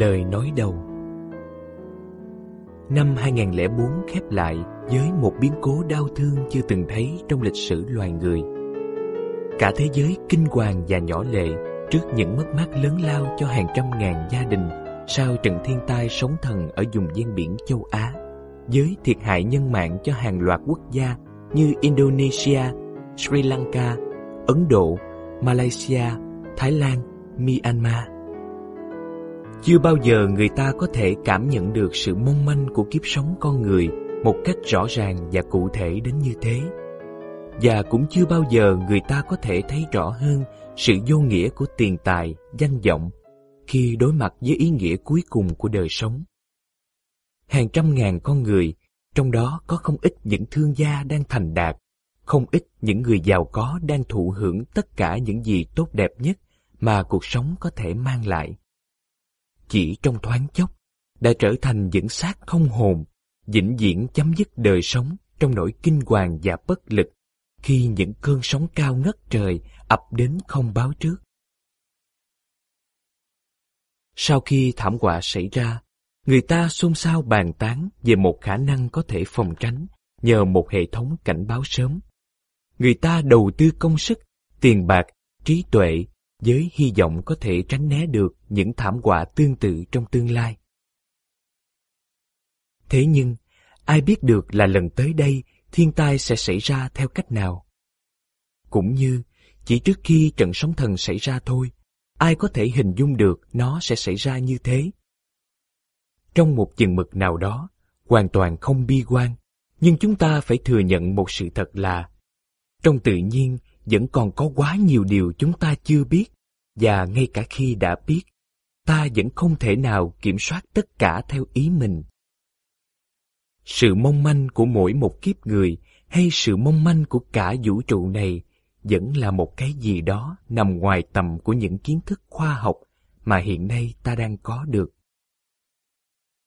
Lời nói đầu Năm 2004 khép lại với một biến cố đau thương chưa từng thấy trong lịch sử loài người. Cả thế giới kinh hoàng và nhỏ lệ trước những mất mát lớn lao cho hàng trăm ngàn gia đình sau trận thiên tai sóng thần ở vùng ven biển châu Á, với thiệt hại nhân mạng cho hàng loạt quốc gia như Indonesia, Sri Lanka, Ấn Độ, Malaysia, Thái Lan, Myanmar. Chưa bao giờ người ta có thể cảm nhận được sự mong manh của kiếp sống con người một cách rõ ràng và cụ thể đến như thế. Và cũng chưa bao giờ người ta có thể thấy rõ hơn sự vô nghĩa của tiền tài, danh vọng khi đối mặt với ý nghĩa cuối cùng của đời sống. Hàng trăm ngàn con người, trong đó có không ít những thương gia đang thành đạt, không ít những người giàu có đang thụ hưởng tất cả những gì tốt đẹp nhất mà cuộc sống có thể mang lại. Chỉ trong thoáng chốc, đã trở thành những xác không hồn, vĩnh viễn chấm dứt đời sống trong nỗi kinh hoàng và bất lực khi những cơn sóng cao ngất trời ập đến không báo trước. Sau khi thảm họa xảy ra, người ta xôn xao bàn tán về một khả năng có thể phòng tránh nhờ một hệ thống cảnh báo sớm. Người ta đầu tư công sức, tiền bạc, trí tuệ với hy vọng có thể tránh né được những thảm họa tương tự trong tương lai. Thế nhưng, ai biết được là lần tới đây thiên tai sẽ xảy ra theo cách nào? Cũng như, chỉ trước khi trận sóng thần xảy ra thôi, ai có thể hình dung được nó sẽ xảy ra như thế? Trong một chừng mực nào đó, hoàn toàn không bi quan, nhưng chúng ta phải thừa nhận một sự thật là trong tự nhiên vẫn còn có quá nhiều điều chúng ta chưa biết và ngay cả khi đã biết, ta vẫn không thể nào kiểm soát tất cả theo ý mình. Sự mong manh của mỗi một kiếp người hay sự mong manh của cả vũ trụ này vẫn là một cái gì đó nằm ngoài tầm của những kiến thức khoa học mà hiện nay ta đang có được.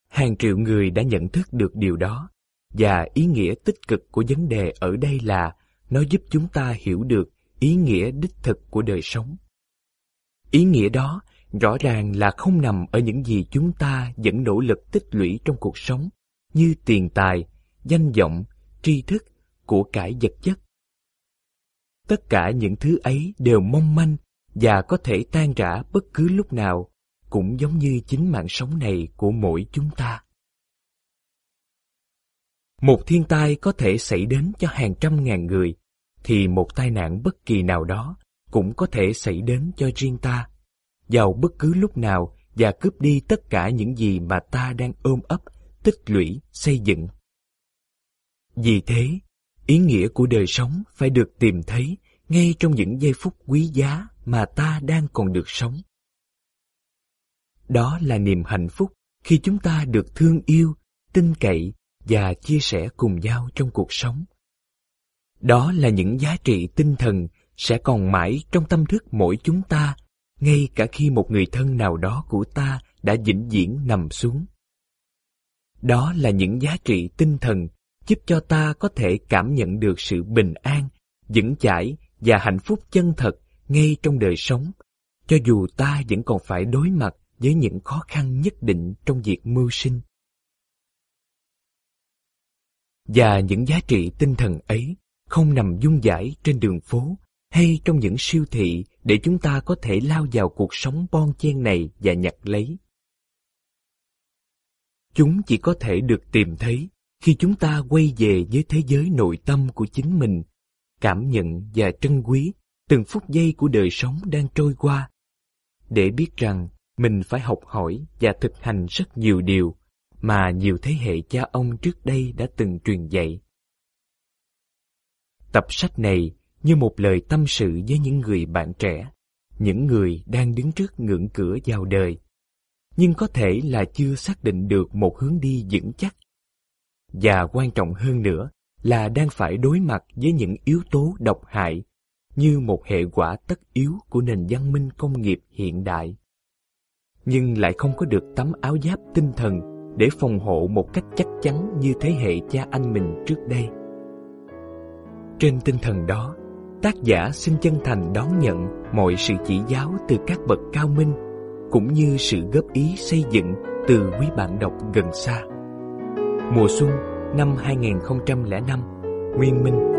Hàng triệu người đã nhận thức được điều đó, và ý nghĩa tích cực của vấn đề ở đây là nó giúp chúng ta hiểu được ý nghĩa đích thực của đời sống. Ý nghĩa đó rõ ràng là không nằm ở những gì chúng ta vẫn nỗ lực tích lũy trong cuộc sống, như tiền tài, danh vọng, tri thức, của cải vật chất. Tất cả những thứ ấy đều mong manh và có thể tan rã bất cứ lúc nào, cũng giống như chính mạng sống này của mỗi chúng ta. Một thiên tai có thể xảy đến cho hàng trăm ngàn người, thì một tai nạn bất kỳ nào đó cũng có thể xảy đến cho riêng ta, vào bất cứ lúc nào và cướp đi tất cả những gì mà ta đang ôm ấp, tích lũy, xây dựng. Vì thế, ý nghĩa của đời sống phải được tìm thấy ngay trong những giây phút quý giá mà ta đang còn được sống. Đó là niềm hạnh phúc khi chúng ta được thương yêu, tin cậy và chia sẻ cùng nhau trong cuộc sống. Đó là những giá trị tinh thần sẽ còn mãi trong tâm thức mỗi chúng ta, ngay cả khi một người thân nào đó của ta đã vĩnh viễn nằm xuống. Đó là những giá trị tinh thần giúp cho ta có thể cảm nhận được sự bình an, vững chãi và hạnh phúc chân thật ngay trong đời sống, cho dù ta vẫn còn phải đối mặt với những khó khăn nhất định trong việc mưu sinh. Và những giá trị tinh thần ấy không nằm dung dãi trên đường phố hay trong những siêu thị để chúng ta có thể lao vào cuộc sống bon chen này và nhặt lấy. Chúng chỉ có thể được tìm thấy khi chúng ta quay về với thế giới nội tâm của chính mình, cảm nhận và trân quý từng phút giây của đời sống đang trôi qua, để biết rằng mình phải học hỏi và thực hành rất nhiều điều mà nhiều thế hệ cha ông trước đây đã từng truyền dạy. Tập sách này như một lời tâm sự với những người bạn trẻ, những người đang đứng trước ngưỡng cửa vào đời, nhưng có thể là chưa xác định được một hướng đi vững chắc. Và quan trọng hơn nữa là đang phải đối mặt với những yếu tố độc hại như một hệ quả tất yếu của nền văn minh công nghiệp hiện đại. Nhưng lại không có được tấm áo giáp tinh thần để phòng hộ một cách chắc chắn như thế hệ cha anh mình trước đây. Trên tinh thần đó, tác giả xin chân thành đón nhận mọi sự chỉ giáo từ các bậc cao minh cũng như sự góp ý xây dựng từ quý bạn đọc gần xa. Mùa xuân năm 2005, Nguyên Minh